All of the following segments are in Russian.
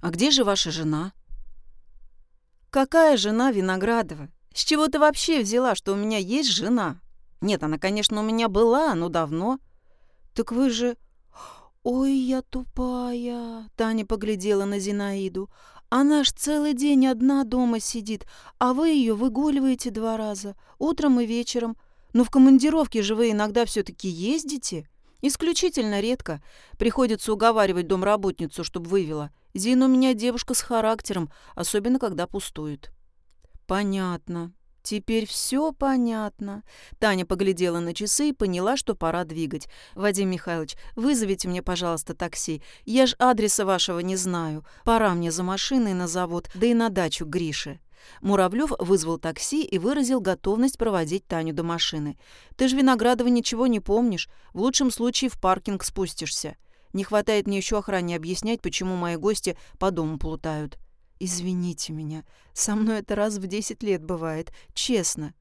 «А где же ваша жена?» «Какая жена Виноградова? С чего ты вообще взяла, что у меня есть жена? Нет, она, конечно, у меня была, но давно. Так вы же...» «Ой, я тупая!» — Таня поглядела на Зинаиду. «Она ж целый день одна дома сидит, а вы ее выгуливаете два раза, утром и вечером. Но в командировке же вы иногда все таки ездите?» Исключительно редко. Приходится уговаривать домработницу, чтобы вывела. Зина у меня девушка с характером, особенно когда пустует. Понятно. Теперь все понятно. Таня поглядела на часы и поняла, что пора двигать. Вадим Михайлович, вызовите мне, пожалуйста, такси. Я ж адреса вашего не знаю. Пора мне за машиной на завод, да и на дачу Грише. Муравлев вызвал такси и выразил готовность проводить Таню до машины. «Ты ж, Виноградова, ничего не помнишь. В лучшем случае в паркинг спустишься. Не хватает мне еще охране объяснять, почему мои гости по дому плутают». «Извините меня. Со мной это раз в десять лет бывает. Честно».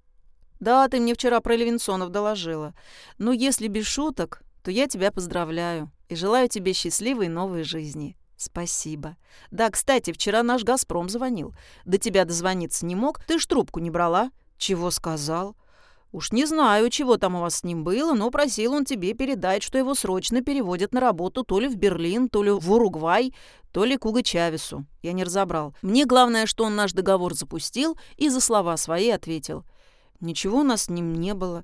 «Да, ты мне вчера про Левинсонов доложила. Но если без шуток, то я тебя поздравляю и желаю тебе счастливой новой жизни». «Спасибо. Да, кстати, вчера наш «Газпром» звонил. До тебя дозвониться не мог, ты ж трубку не брала». «Чего сказал?» «Уж не знаю, чего там у вас с ним было, но просил он тебе передать, что его срочно переводят на работу то ли в Берлин, то ли в Уругвай, то ли к Уго Чавесу. Я не разобрал. Мне главное, что он наш договор запустил и за слова свои ответил. Ничего у нас с ним не было».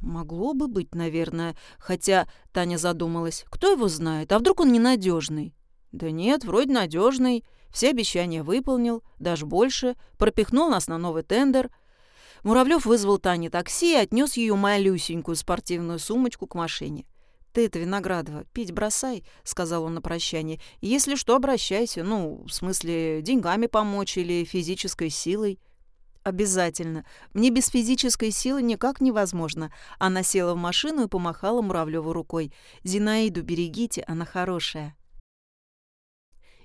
«Могло бы быть, наверное. Хотя, — Таня задумалась, — кто его знает? А вдруг он ненадежный? «Да нет, вроде надежный. Все обещания выполнил, даже больше. Пропихнул нас на новый тендер». Муравлев вызвал Тане такси и отнес ее малюсенькую спортивную сумочку к машине. «Ты это, Виноградова, пить бросай», — сказал он на прощание. «Если что, обращайся. Ну, в смысле, деньгами помочь или физической силой». «Обязательно. Мне без физической силы никак невозможно». Она села в машину и помахала Муравлеву рукой. «Зинаиду берегите, она хорошая».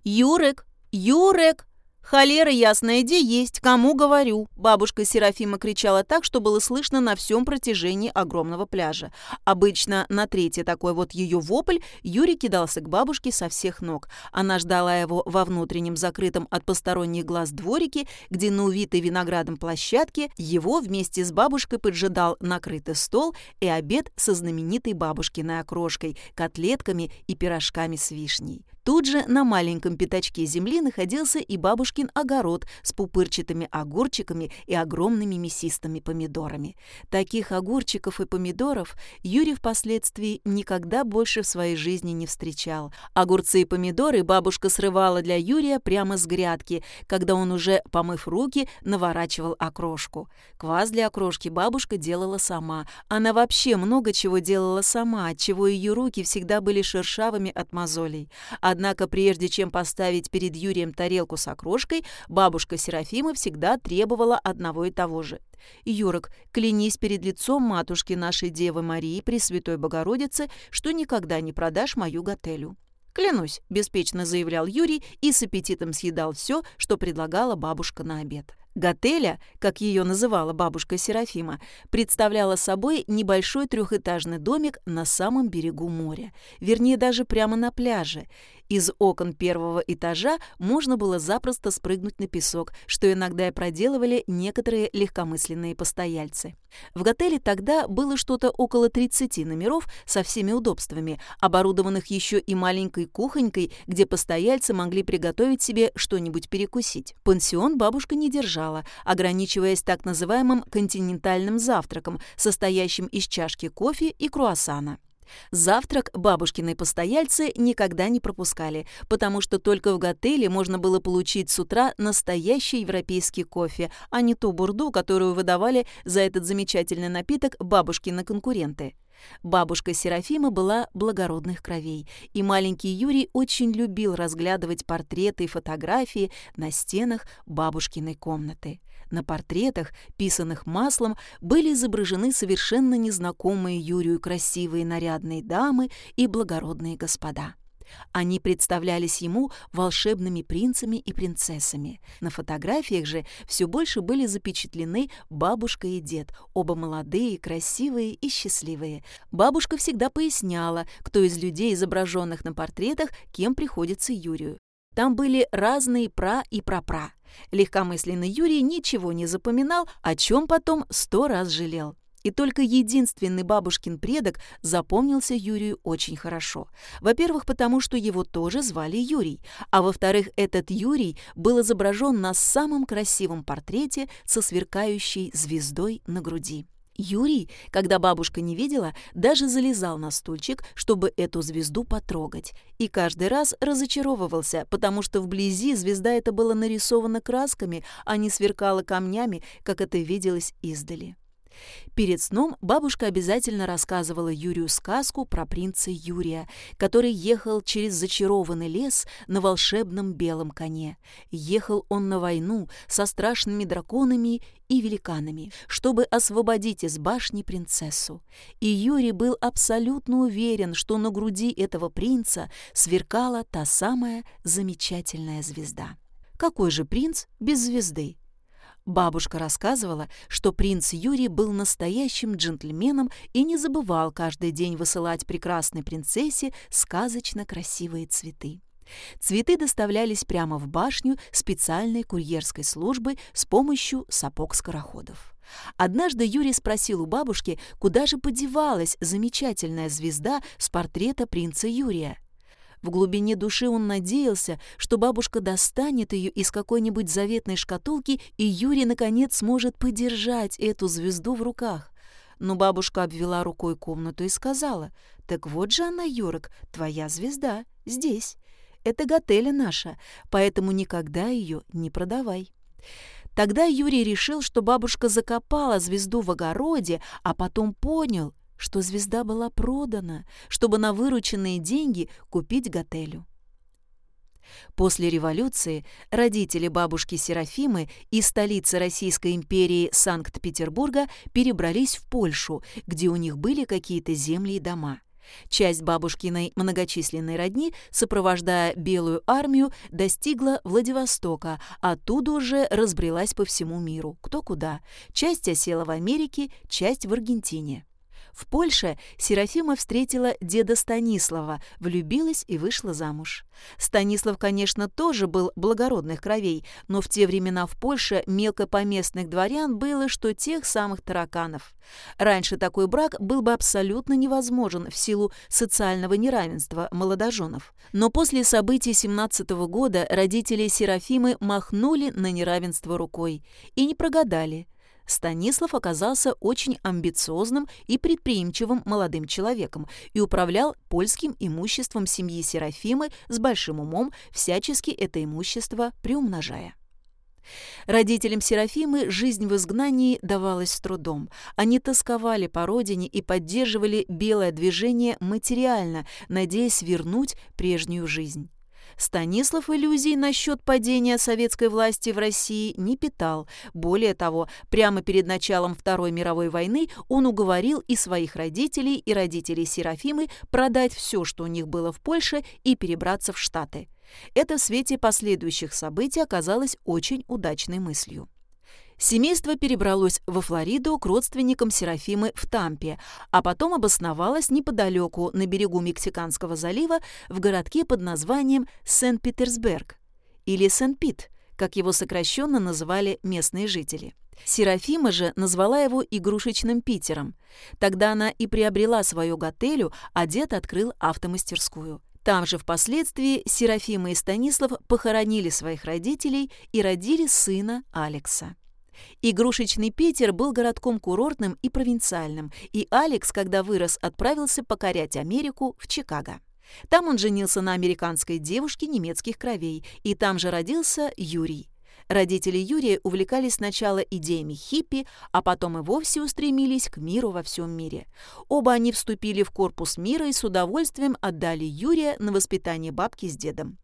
«Юрек! Юрек!» «Холера ясная, иди есть, кому говорю!» Бабушка Серафима кричала так, что было слышно на всем протяжении огромного пляжа. Обычно на третий такой вот ее вопль Юрий кидался к бабушке со всех ног. Она ждала его во внутреннем закрытом от посторонних глаз дворике, где на увитой виноградом площадке его вместе с бабушкой поджидал накрытый стол и обед со знаменитой бабушкиной окрошкой, котлетками и пирожками с вишней. Тут же на маленьком пятачке земли находился и бабушкин огород с пупырчатыми огурчиками и огромными мясистыми помидорами. Таких огурчиков и помидоров Юрий впоследствии никогда больше в своей жизни не встречал. Огурцы и помидоры бабушка срывала для Юрия прямо с грядки, когда он уже, помыв руки, наворачивал окрошку. Квас для окрошки бабушка делала сама. Она вообще много чего делала сама, отчего ее руки всегда были шершавыми от мозолей. А Однако прежде чем поставить перед Юрием тарелку с окрошкой, бабушка Серафима всегда требовала одного и того же. «Юрок, клянись перед лицом матушки нашей Девы Марии Пресвятой Богородицы, что никогда не продашь мою готелю». «Клянусь», — беспечно заявлял Юрий и с аппетитом съедал все, что предлагала бабушка на обед. Готеля, как ее называла бабушка Серафима, представляла собой небольшой трехэтажный домик на самом берегу моря, вернее даже прямо на пляже. Из окон первого этажа можно было запросто спрыгнуть на песок, что иногда и проделывали некоторые легкомысленные постояльцы. В готеле тогда было что-то около 30 номеров со всеми удобствами, оборудованных еще и маленькой кухонькой, где постояльцы могли приготовить себе что-нибудь перекусить. Пансион бабушка не держала, ограничиваясь так называемым континентальным завтраком, состоящим из чашки кофе и круассана. Завтрак бабушкины постояльцы никогда не пропускали, потому что только в готеле можно было получить с утра настоящий европейский кофе, а не ту бурду, которую выдавали за этот замечательный напиток бабушкины конкуренты. Бабушка Серафима была благородных кровей, и маленький Юрий очень любил разглядывать портреты и фотографии на стенах бабушкиной комнаты. На портретах, писанных маслом, были изображены совершенно незнакомые Юрию красивые нарядные дамы и благородные господа. Они представлялись ему волшебными принцами и принцессами. На фотографиях же все больше были запечатлены бабушка и дед, оба молодые, красивые и счастливые. Бабушка всегда поясняла, кто из людей, изображенных на портретах, кем приходится Юрию. Там были разные пра и прапра. Легкомысленный Юрий ничего не запоминал, о чем потом сто раз жалел. И только единственный бабушкин предок запомнился Юрию очень хорошо. Во-первых, потому что его тоже звали Юрий, а во-вторых, этот Юрий был изображен на самом красивом портрете со сверкающей звездой на груди. Юрий, когда бабушка не видела, даже залезал на стульчик, чтобы эту звезду потрогать. И каждый раз разочаровывался, потому что вблизи звезда эта была нарисована красками, а не сверкала камнями, как это виделось издали. Перед сном бабушка обязательно рассказывала Юрию сказку про принца Юрия, который ехал через зачарованный лес на волшебном белом коне. Ехал он на войну со страшными драконами и великанами, чтобы освободить из башни принцессу. И Юрий был абсолютно уверен, что на груди этого принца сверкала та самая замечательная звезда. Какой же принц без звезды? Бабушка рассказывала, что принц Юрий был настоящим джентльменом и не забывал каждый день высылать прекрасной принцессе сказочно красивые цветы. Цветы доставлялись прямо в башню специальной курьерской службы с помощью сапог-скороходов. Однажды Юрий спросил у бабушки, куда же подевалась замечательная звезда с портрета принца Юрия. В глубине души он надеялся, что бабушка достанет ее из какой-нибудь заветной шкатулки, и Юрий, наконец, сможет подержать эту звезду в руках. Но бабушка обвела рукой комнату и сказала, «Так вот же она, Юрок, твоя звезда, здесь. Это готеля наша, поэтому никогда ее не продавай». Тогда Юрий решил, что бабушка закопала звезду в огороде, а потом понял, что звезда была продана, чтобы на вырученные деньги купить готелю. После революции родители бабушки Серафимы из столицы Российской империи Санкт-Петербурга перебрались в Польшу, где у них были какие-то земли и дома. Часть бабушкиной многочисленной родни, сопровождая Белую армию, достигла Владивостока, оттуда уже разбрелась по всему миру, кто куда. Часть осела в Америке, часть в Аргентине. В Польше Серафима встретила деда Станислава, влюбилась и вышла замуж. Станислав, конечно, тоже был благородных кровей, но в те времена в Польше мелкопоместных дворян было, что тех самых тараканов. Раньше такой брак был бы абсолютно невозможен в силу социального неравенства молодоженов. Но после событий 17 -го года родители Серафимы махнули на неравенство рукой и не прогадали – Станислав оказался очень амбициозным и предприимчивым молодым человеком и управлял польским имуществом семьи Серафимы с большим умом, всячески это имущество приумножая. Родителям Серафимы жизнь в изгнании давалась с трудом. Они тосковали по родине и поддерживали белое движение материально, надеясь вернуть прежнюю жизнь. Станислав иллюзий насчет падения советской власти в России не питал. Более того, прямо перед началом Второй мировой войны он уговорил и своих родителей, и родителей Серафимы продать все, что у них было в Польше, и перебраться в Штаты. Это в свете последующих событий оказалось очень удачной мыслью. Семейство перебралось во Флориду к родственникам Серафимы в Тампе, а потом обосновалось неподалеку, на берегу Мексиканского залива, в городке под названием Сент-Питерсберг или Сент-Пит, как его сокращенно называли местные жители. Серафима же назвала его игрушечным Питером. Тогда она и приобрела свою готелю, а дед открыл автомастерскую. Там же впоследствии Серафима и Станислав похоронили своих родителей и родили сына Алекса. Игрушечный Питер был городком курортным и провинциальным, и Алекс, когда вырос, отправился покорять Америку в Чикаго. Там он женился на американской девушке немецких кровей, и там же родился Юрий. Родители Юрия увлекались сначала идеями хиппи, а потом и вовсе устремились к миру во всем мире. Оба они вступили в корпус мира и с удовольствием отдали Юрия на воспитание бабки с дедом.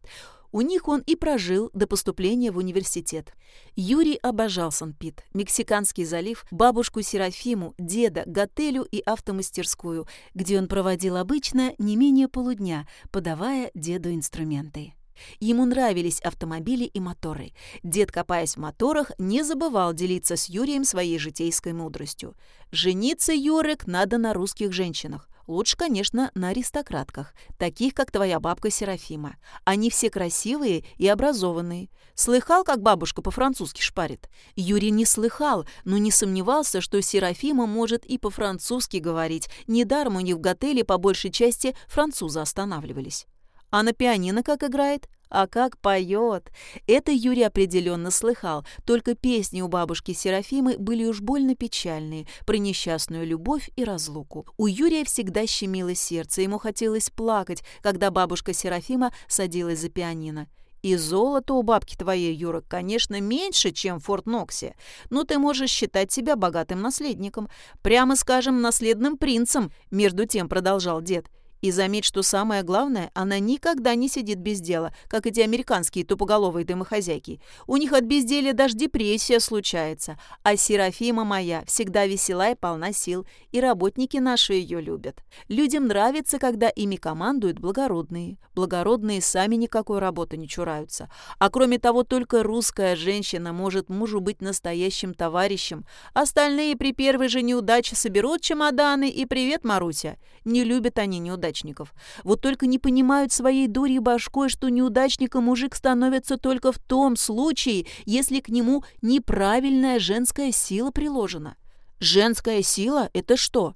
У них он и прожил до поступления в университет. Юрий обожал Сан-Пит, Мексиканский залив, бабушку Серафиму, деда, готелю и автомастерскую, где он проводил обычно не менее полудня, подавая деду инструменты. Ему нравились автомобили и моторы. Дед, копаясь в моторах, не забывал делиться с Юрием своей житейской мудростью. «Жениться, Юрик, надо на русских женщинах. Лучше, конечно, на аристократках, таких, как твоя бабка Серафима. Они все красивые и образованные. Слыхал, как бабушка по-французски шпарит? Юрий не слыхал, но не сомневался, что Серафима может и по-французски говорить. Недаром у них в готеле по большей части французы останавливались. А на пианино как играет? А как поет! Это Юрий определенно слыхал, только песни у бабушки Серафимы были уж больно печальные, про несчастную любовь и разлуку. У Юрия всегда щемило сердце, ему хотелось плакать, когда бабушка Серафима садилась за пианино. И золото у бабки твоей, Юра, конечно, меньше, чем в Форт Ноксе, но ты можешь считать себя богатым наследником, прямо скажем, наследным принцем, между тем продолжал дед. И заметь, что самое главное, она никогда не сидит без дела, как эти американские тупоголовые домохозяйки. У них от безделия даже депрессия случается. А Серафима моя всегда весела и полна сил, и работники наши ее любят. Людям нравится, когда ими командуют благородные. Благородные сами никакой работы не чураются. А кроме того, только русская женщина может мужу быть настоящим товарищем. Остальные при первой же неудаче соберут чемоданы и «Привет, Маруся». Не любят они неудачи неудачников. Вот только не понимают своей дури башкой, что неудачником мужик становится только в том случае, если к нему неправильная женская сила приложена. Женская сила – это что?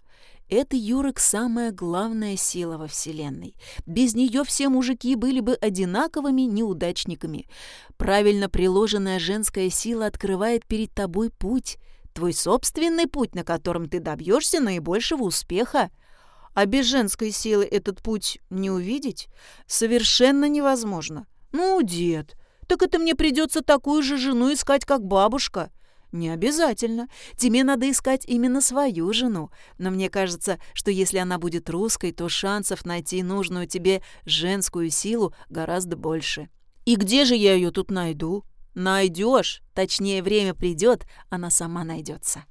Это, Юрок, самая главная сила во Вселенной. Без нее все мужики были бы одинаковыми неудачниками. Правильно приложенная женская сила открывает перед тобой путь, твой собственный путь, на котором ты добьешься наибольшего успеха. А без женской силы этот путь не увидеть совершенно невозможно. Ну, дед, так это мне придется такую же жену искать, как бабушка. Не обязательно. Тебе надо искать именно свою жену. Но мне кажется, что если она будет русской, то шансов найти нужную тебе женскую силу гораздо больше. И где же я ее тут найду? Найдешь. Точнее, время придет, она сама найдется.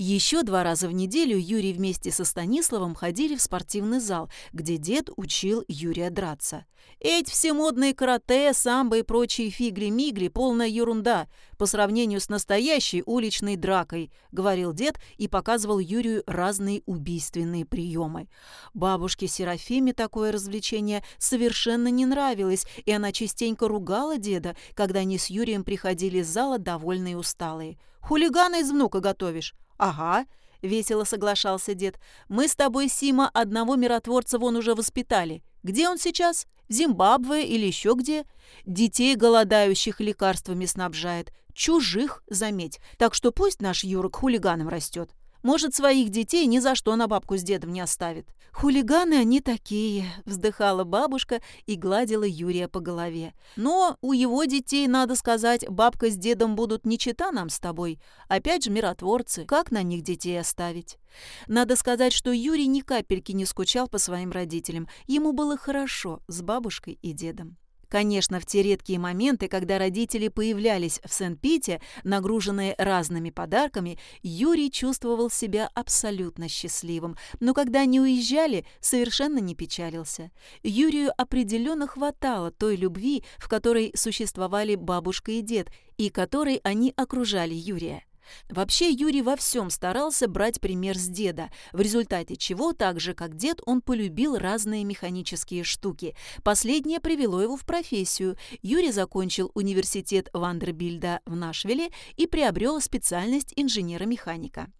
Еще два раза в неделю Юрий вместе со Станиславом ходили в спортивный зал, где дед учил Юрия драться. «Эти все модные карате, самбо и прочие фигли-мигли – полная ерунда по сравнению с настоящей уличной дракой», – говорил дед и показывал Юрию разные убийственные приемы. Бабушке Серафиме такое развлечение совершенно не нравилось, и она частенько ругала деда, когда они с Юрием приходили из зала довольные и усталые. «Хулигана из внука готовишь?» «Ага», — весело соглашался дед. «Мы с тобой, Сима, одного миротворца вон уже воспитали. Где он сейчас? В Зимбабве или еще где? Детей голодающих лекарствами снабжает. Чужих, заметь. Так что пусть наш Юрок хулиганом растет. Может, своих детей ни за что на бабку с дедом не оставит. Хулиганы они такие, вздыхала бабушка и гладила Юрия по голове. Но у его детей, надо сказать, бабка с дедом будут не чита нам с тобой. Опять же миротворцы, как на них детей оставить? Надо сказать, что Юрий ни капельки не скучал по своим родителям. Ему было хорошо с бабушкой и дедом. Конечно, в те редкие моменты, когда родители появлялись в Сент-Пите, нагруженные разными подарками, Юрий чувствовал себя абсолютно счастливым, но когда они уезжали, совершенно не печалился. Юрию определенно хватало той любви, в которой существовали бабушка и дед, и которой они окружали Юрия. Вообще Юрий во всем старался брать пример с деда, в результате чего, так же как дед, он полюбил разные механические штуки. Последнее привело его в профессию. Юрий закончил университет Вандербильда в Нашвилле и приобрел специальность инженера-механика.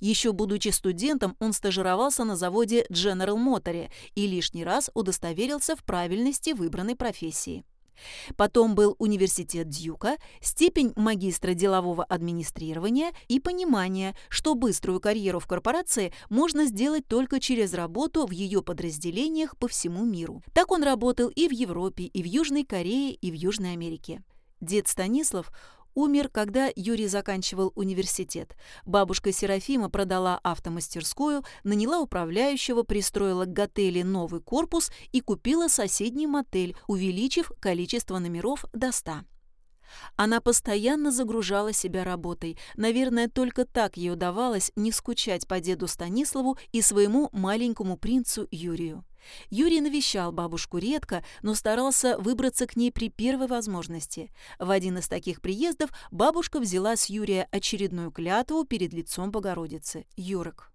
Еще будучи студентом, он стажировался на заводе General Motors и лишний раз удостоверился в правильности выбранной профессии. Потом был университет Дьюка, степень магистра делового администрирования и понимание, что быструю карьеру в корпорации можно сделать только через работу в ее подразделениях по всему миру. Так он работал и в Европе, и в Южной Корее, и в Южной Америке. Дед Станислав умер, когда Юрий заканчивал университет. Бабушка Серафима продала автомастерскую, наняла управляющего, пристроила к готеле новый корпус и купила соседний мотель, увеличив количество номеров до 100. Она постоянно загружала себя работой. Наверное, только так ей удавалось не скучать по деду Станиславу и своему маленькому принцу Юрию. Юрий навещал бабушку редко, но старался выбраться к ней при первой возможности. В один из таких приездов бабушка взяла с Юрия очередную клятву перед лицом Богородицы – Юрок.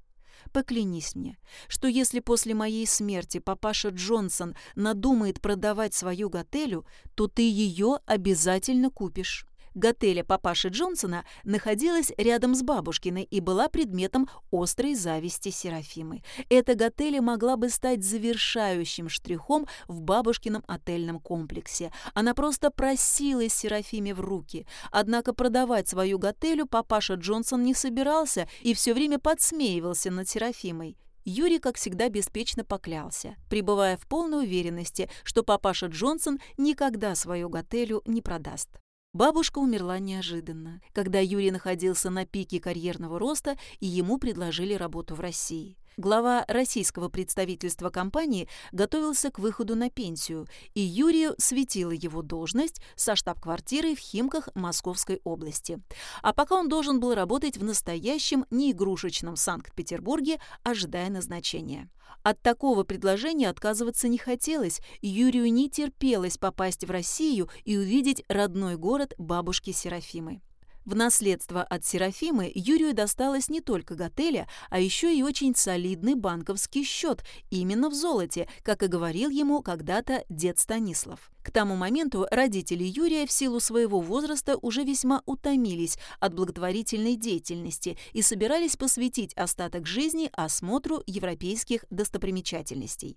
поклянись мне, что если после моей смерти папаша Джонсон надумает продавать свою готелю, то ты ее обязательно купишь. Готеля папаши Джонсона находилась рядом с бабушкиной и была предметом острой зависти Серафимы. Эта готеля могла бы стать завершающим штрихом в бабушкином отельном комплексе. Она просто просилась Серафиме в руки. Однако продавать свою готелю папаша Джонсон не собирался и все время подсмеивался над Серафимой. Юрий, как всегда, беспечно поклялся, пребывая в полной уверенности, что папаша Джонсон никогда свою готелю не продаст. Бабушка умерла неожиданно, когда Юрий находился на пике карьерного роста и ему предложили работу в России. Глава российского представительства компании готовился к выходу на пенсию, и Юрию светила его должность со штаб-квартирой в Химках Московской области. А пока он должен был работать в настоящем неигрушечном Санкт-Петербурге, ожидая назначения. От такого предложения отказываться не хотелось, Юрию не терпелось попасть в Россию и увидеть родной город бабушки Серафимы. В наследство от Серафимы Юрию досталось не только готеля, а еще и очень солидный банковский счет, именно в золоте, как и говорил ему когда-то дед Станислав. К тому моменту родители Юрия в силу своего возраста уже весьма утомились от благотворительной деятельности и собирались посвятить остаток жизни осмотру европейских достопримечательностей.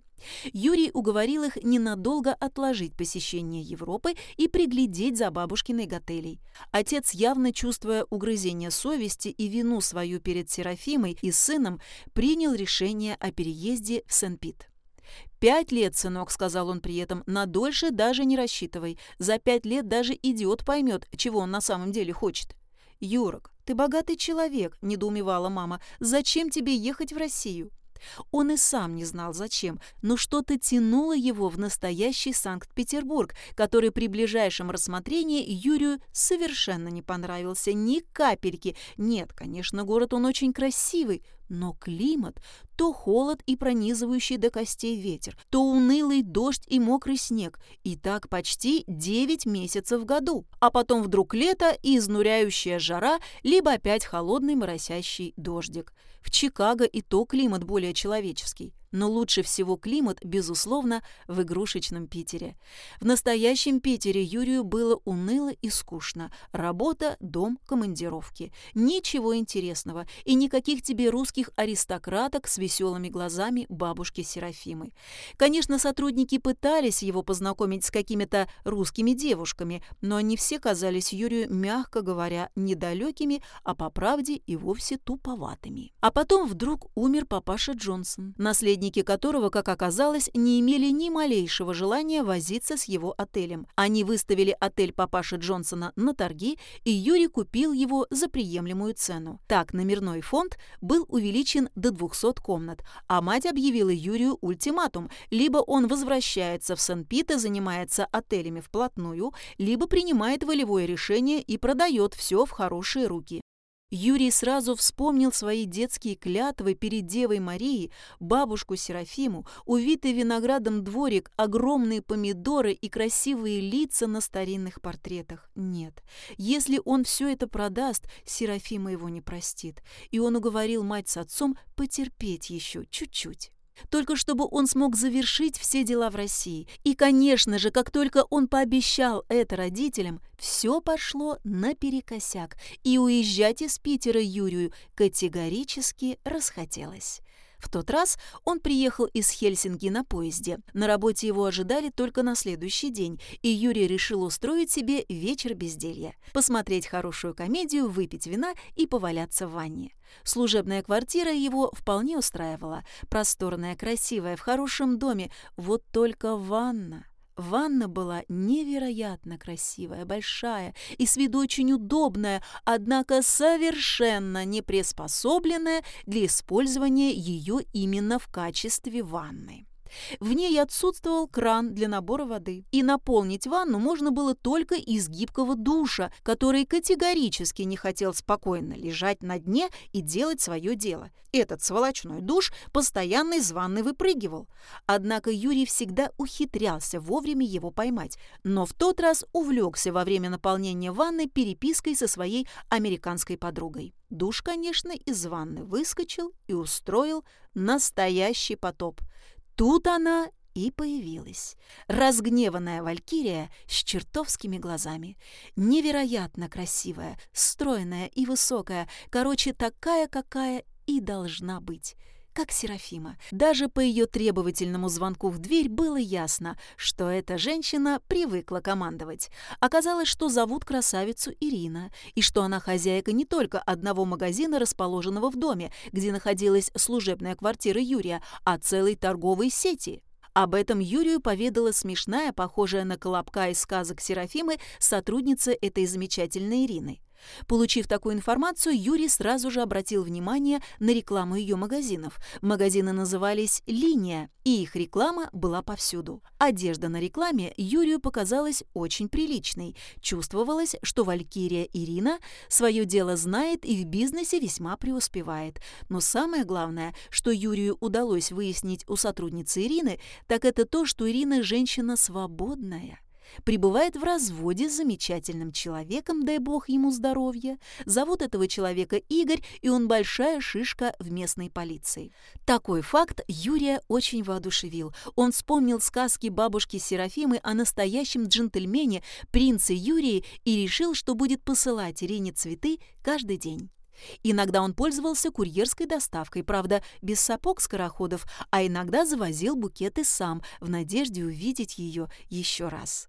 Юрий уговорил их ненадолго отложить посещение Европы и приглядеть за бабушкиной готелей. Отец, явно чувствуя угрызение совести и вину свою перед Серафимой и сыном, принял решение о переезде в Сен-Пит. «Пять лет, сынок», — сказал он при этом, — «на дольше даже не рассчитывай. За пять лет даже идиот поймет, чего он на самом деле хочет». «Юрок, ты богатый человек», — недоумевала мама. «Зачем тебе ехать в Россию?» Он и сам не знал зачем, но что-то тянуло его в настоящий Санкт-Петербург, который при ближайшем рассмотрении Юрию совершенно не понравился ни капельки. Нет, конечно, город он очень красивый, но климат – то холод и пронизывающий до костей ветер, то унылый дождь и мокрый снег. И так почти 9 месяцев в году. А потом вдруг лето и изнуряющая жара, либо опять холодный моросящий дождик. В Чикаго и то климат более человеческий. Но лучше всего климат, безусловно, в игрушечном Питере. В настоящем Питере Юрию было уныло и скучно. Работа, дом, командировки. Ничего интересного и никаких тебе русских аристократок с веселыми глазами бабушки Серафимы. Конечно, сотрудники пытались его познакомить с какими-то русскими девушками, но они все казались Юрию, мягко говоря, недалекими, а по правде и вовсе туповатыми. А потом вдруг умер папаша Джонсон, наследник наследники которого, как оказалось, не имели ни малейшего желания возиться с его отелем. Они выставили отель папаши Джонсона на торги, и Юрий купил его за приемлемую цену. Так номерной фонд был увеличен до 200 комнат, а мать объявила Юрию ультиматум. Либо он возвращается в Сен-Пит и занимается отелями вплотную, либо принимает волевое решение и продает все в хорошие руки. Юрий сразу вспомнил свои детские клятвы перед Девой Марией, бабушку Серафиму, увитый виноградом дворик, огромные помидоры и красивые лица на старинных портретах. Нет, если он все это продаст, Серафима его не простит. И он уговорил мать с отцом потерпеть еще чуть-чуть только чтобы он смог завершить все дела в России. И, конечно же, как только он пообещал это родителям, все пошло наперекосяк, и уезжать из Питера Юрию категорически расхотелось. В тот раз он приехал из Хельсинки на поезде. На работе его ожидали только на следующий день, и Юрий решил устроить себе вечер безделья. Посмотреть хорошую комедию, выпить вина и поваляться в ванне. Служебная квартира его вполне устраивала. Просторная, красивая, в хорошем доме. Вот только ванна. Ванна была невероятно красивая, большая и с виду очень удобная, однако совершенно не приспособленная для использования ее именно в качестве ванны. В ней отсутствовал кран для набора воды. И наполнить ванну можно было только из гибкого душа, который категорически не хотел спокойно лежать на дне и делать свое дело. Этот сволочной душ постоянно из ванны выпрыгивал. Однако Юрий всегда ухитрялся вовремя его поймать, но в тот раз увлекся во время наполнения ванны перепиской со своей американской подругой. Душ, конечно, из ванны выскочил и устроил настоящий потоп. Тут она и появилась. Разгневанная валькирия с чертовскими глазами. Невероятно красивая, стройная и высокая, короче, такая, какая и должна быть как Серафима. Даже по ее требовательному звонку в дверь было ясно, что эта женщина привыкла командовать. Оказалось, что зовут красавицу Ирина, и что она хозяйка не только одного магазина, расположенного в доме, где находилась служебная квартира Юрия, а целой торговой сети. Об этом Юрию поведала смешная, похожая на колобка из сказок Серафимы, сотрудница этой замечательной Ирины. Получив такую информацию, Юрий сразу же обратил внимание на рекламу ее магазинов. Магазины назывались «Линия», и их реклама была повсюду. Одежда на рекламе Юрию показалась очень приличной. Чувствовалось, что Валькирия Ирина свое дело знает и в бизнесе весьма преуспевает. Но самое главное, что Юрию удалось выяснить у сотрудницы Ирины, так это то, что Ирина женщина свободная пребывает в разводе с замечательным человеком, дай бог ему здоровья. Зовут этого человека Игорь, и он большая шишка в местной полиции. Такой факт Юрия очень воодушевил. Он вспомнил сказки бабушки Серафимы о настоящем джентльмене, принце Юрии, и решил, что будет посылать Ирине цветы каждый день. Иногда он пользовался курьерской доставкой, правда, без сапог-скороходов, а иногда завозил букеты сам, в надежде увидеть ее еще раз.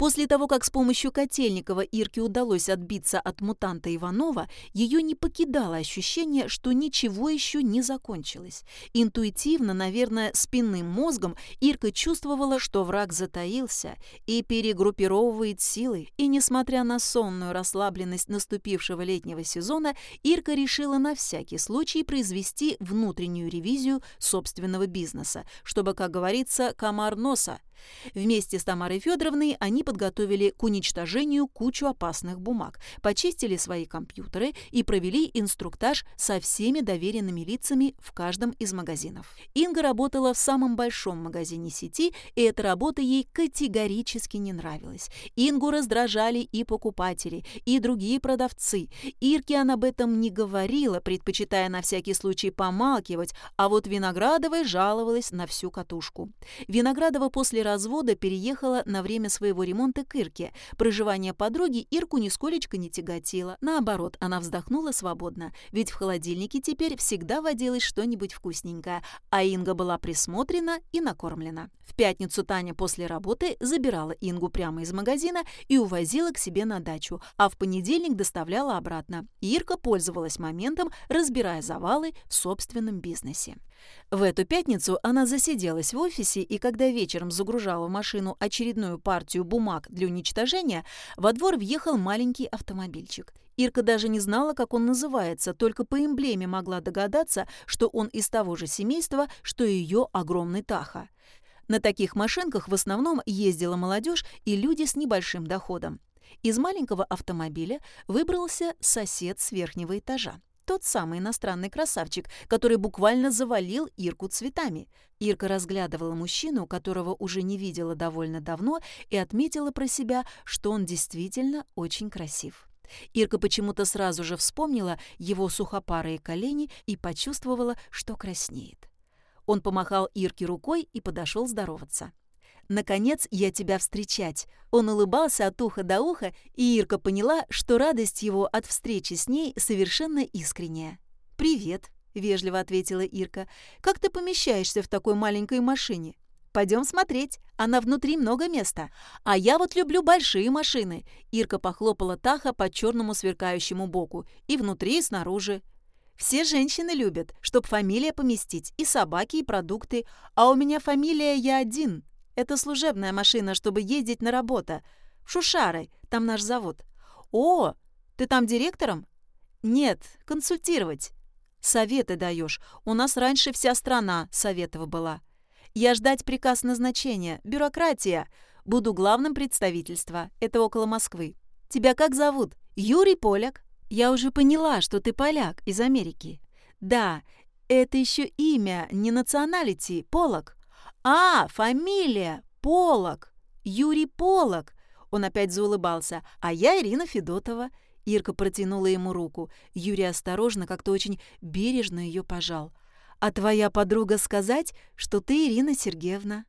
После того, как с помощью Котельникова Ирке удалось отбиться от мутанта Иванова, ее не покидало ощущение, что ничего еще не закончилось. Интуитивно, наверное, спинным мозгом Ирка чувствовала, что враг затаился и перегруппировывает силы. И, несмотря на сонную расслабленность наступившего летнего сезона, Ирка решила на всякий случай произвести внутреннюю ревизию собственного бизнеса, чтобы, как говорится, комар носа Вместе с Тамарой Федоровной они подготовили к уничтожению кучу опасных бумаг, почистили свои компьютеры и провели инструктаж со всеми доверенными лицами в каждом из магазинов. Инга работала в самом большом магазине сети, и эта работа ей категорически не нравилась. Ингу раздражали и покупатели, и другие продавцы. Ирке она об этом не говорила, предпочитая на всякий случай помалкивать, а вот Виноградовой жаловалась на всю катушку. Виноградова после развода переехала на время своего ремонта Ирке. Проживание подруги Ирку нисколечко не тяготило. Наоборот, она вздохнула свободно, ведь в холодильнике теперь всегда водилось что-нибудь вкусненькое, а Инга была присмотрена и накормлена. В пятницу Таня после работы забирала Ингу прямо из магазина и увозила к себе на дачу, а в понедельник доставляла обратно. Ирка пользовалась моментом, разбирая завалы в собственном бизнесе. В эту пятницу она засиделась в офисе, и когда вечером загружала в машину очередную партию бумаг для уничтожения, во двор въехал маленький автомобильчик. Ирка даже не знала, как он называется, только по эмблеме могла догадаться, что он из того же семейства, что и ее огромный Таха. На таких машинках в основном ездила молодежь и люди с небольшим доходом. Из маленького автомобиля выбрался сосед с верхнего этажа тот самый иностранный красавчик, который буквально завалил Ирку цветами. Ирка разглядывала мужчину, которого уже не видела довольно давно, и отметила про себя, что он действительно очень красив. Ирка почему-то сразу же вспомнила его сухопарые колени и почувствовала, что краснеет. Он помахал Ирке рукой и подошел здороваться. Наконец я тебя встречать». Он улыбался от уха до уха, и Ирка поняла, что радость его от встречи с ней совершенно искренняя. «Привет», — вежливо ответила Ирка. «Как ты помещаешься в такой маленькой машине?» «Пойдем смотреть. Она внутри много места. А я вот люблю большие машины». Ирка похлопала Таха по черному сверкающему боку. И внутри, и снаружи. Все женщины любят, чтоб фамилия поместить, и собаки, и продукты. А у меня фамилия я один, это служебная машина, чтобы ездить на работу. В Шушары, там наш завод. О, ты там директором? Нет, консультировать. Советы даешь. У нас раньше вся страна советова была. Я ждать приказ назначения. Бюрократия. Буду главным представительства. Это около Москвы. Тебя как зовут? Юрий Поляк. Я уже поняла, что ты поляк из Америки. Да, это еще имя, не националити, Полок. А, фамилия, Полок. Юрий Полок. Он опять заулыбался. А я Ирина Федотова. Ирка протянула ему руку. Юрий осторожно, как-то очень бережно ее пожал. «А твоя подруга сказать, что ты Ирина Сергеевна?»